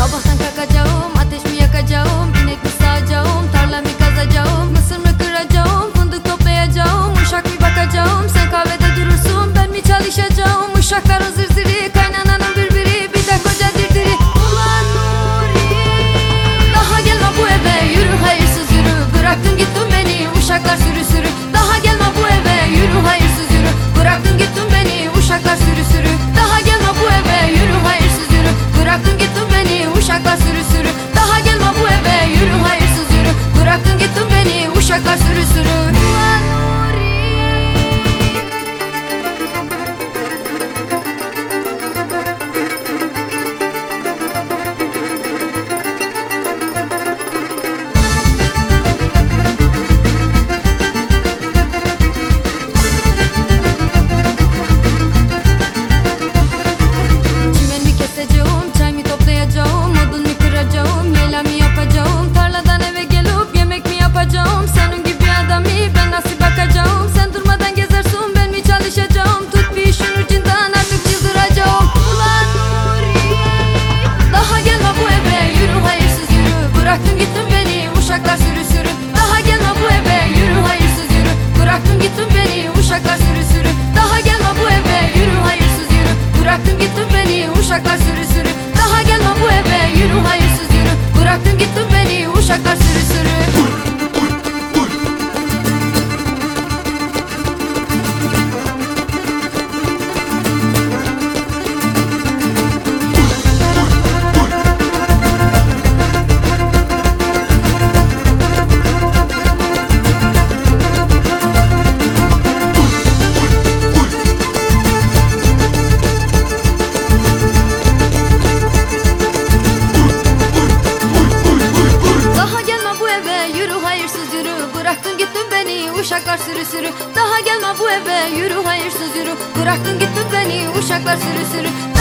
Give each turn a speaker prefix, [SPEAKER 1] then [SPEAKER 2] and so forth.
[SPEAKER 1] 跑跑散散釈迦スルスル uşaklar sürü sürü. Daha gelme bu eve. Yürü hayırsız yürü. Bıraktın gittin beni. Uşaklar sürü sürü.